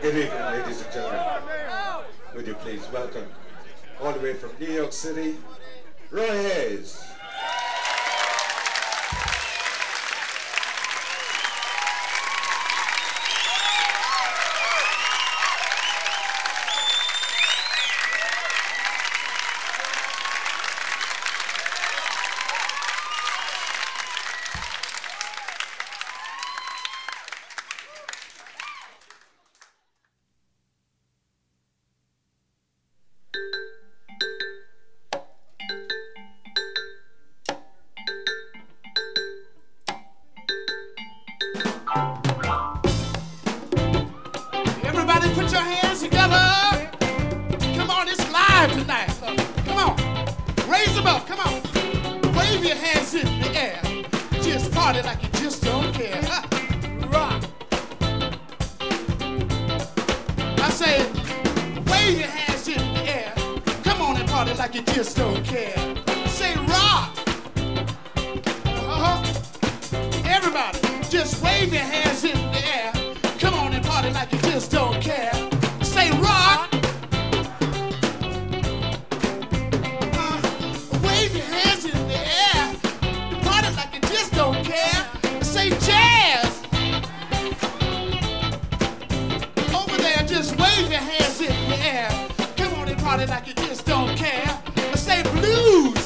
Good evening, ladies and gentlemen. Would you please welcome, all the way from New York City, Roy Ayers. Party like you just don't care. Say rock. Uh-huh. Everybody, just wave your hands in the air. Come on and party like you just don't care. Say rock. Uh, wave your hands in the air. Party like you just don't care. Say jazz. Over there, just wave your hands in the air. Come on and party like you just. Woo!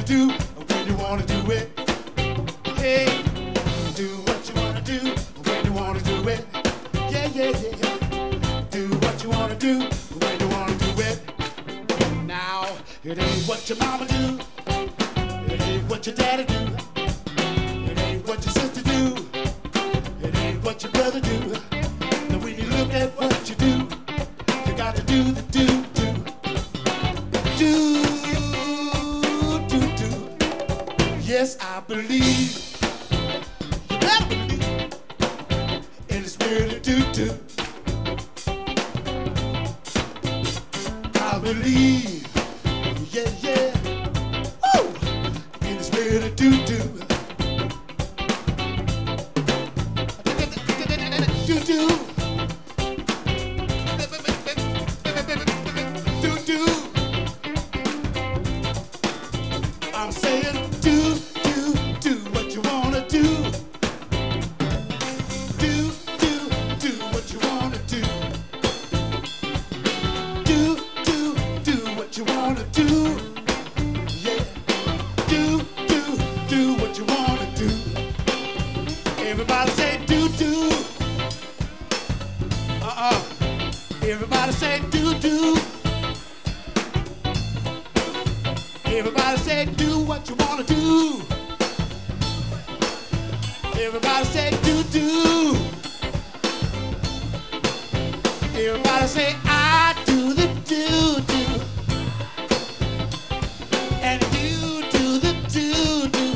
Wanna do when you wanna do it. Hey. Do what you wanna do when you wanna do it. Yeah, yeah, yeah, yeah. Do what you wanna do when you wanna do it. Now, it ain't what your mama do. It ain't what your daddy do. Say do what you wanna do. Everybody say do do. Everybody say I do the do do. And you do the do do.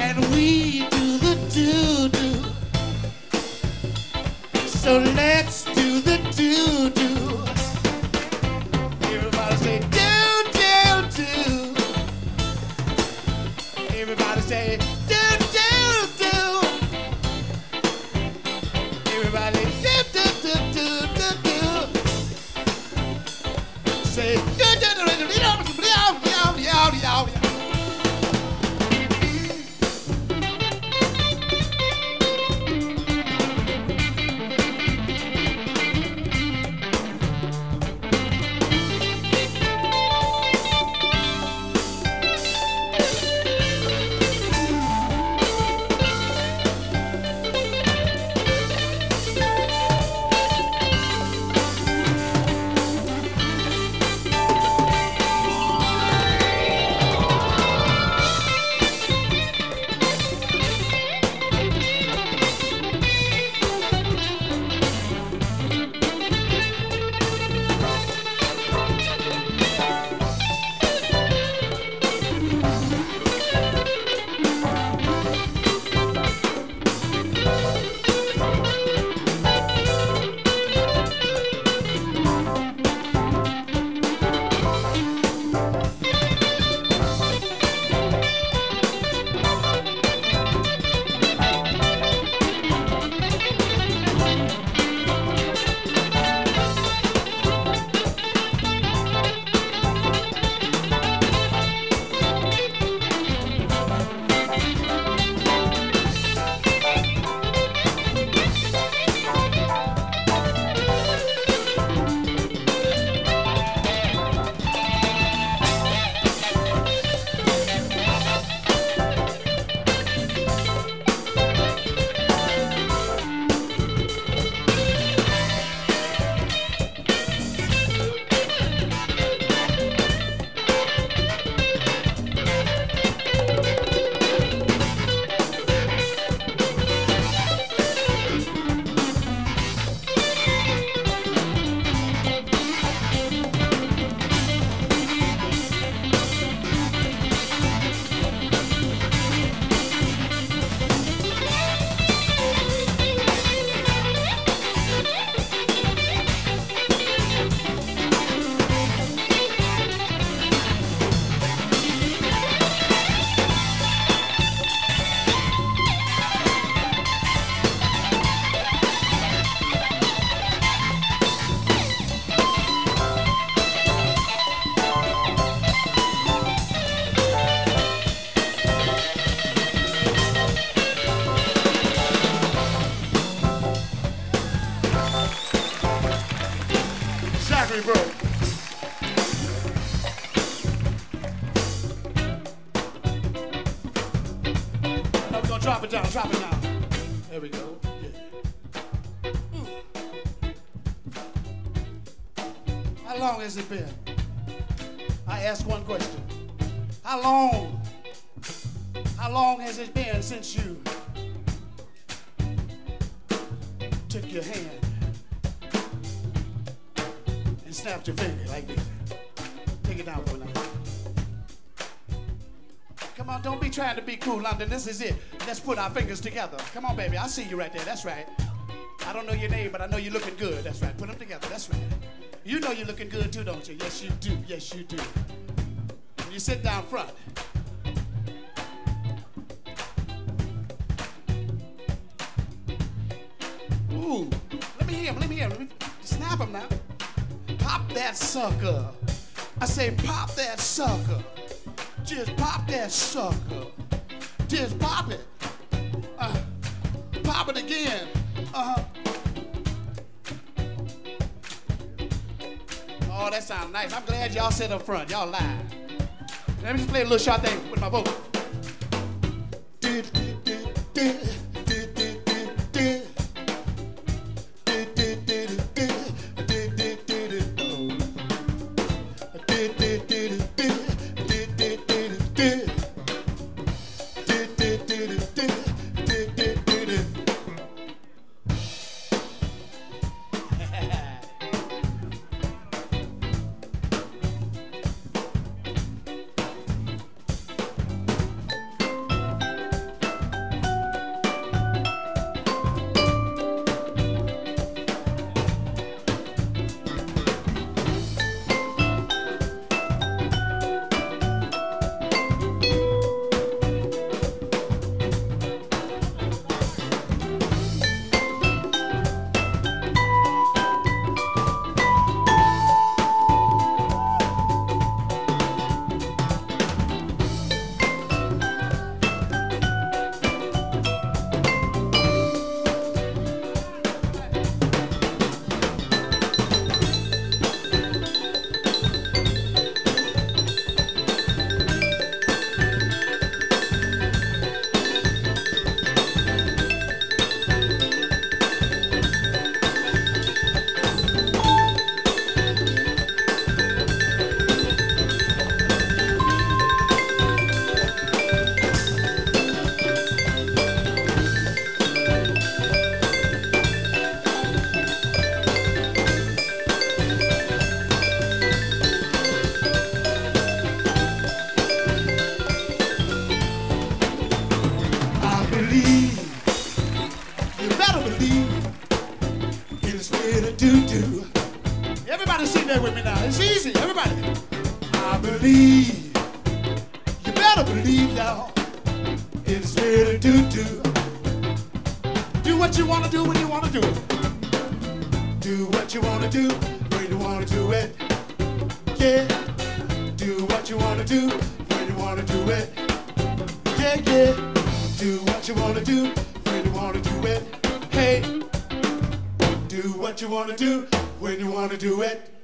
And we do the do do. So let's do the do do. me, bro. Now we gonna drop it down, drop it down. There we go. Yeah. Mm. How long has it been? I ask one question. How long? How long has it been since you took your hand? Snapped your finger like this? Take it down for minute. Come on, don't be trying to be cool, London. This is it. Let's put our fingers together. Come on, baby. I see you right there. That's right. I don't know your name, but I know you're looking good. That's right. Put them together. That's right. You know you're looking good too, don't you? Yes, you do. Yes, you do. When you sit down front. Ooh, let me hear him. Let me hear him. Let me snap him now. Pop that sucker. I say, pop that sucker. Just pop that sucker. Just pop it. Uh, pop it again. Uh huh. Oh, that sounds nice. I'm glad y'all sit up front. Y'all live. Let me just play a little shot thing with my vocal. Believe, you better believe, y'all, in the spirit of. Do what you want to do when you want to do it. Do what you want to do when you want to do it. Yeah. Do what you want to do when you want to do it. Yeah, yeah. Do what you wanna do when you wanna do it. Hey, do what you wanna do when you wanna do it.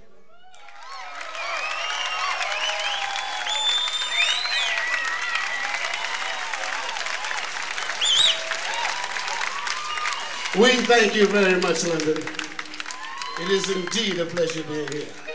We thank you very much, London. It is indeed a pleasure being here.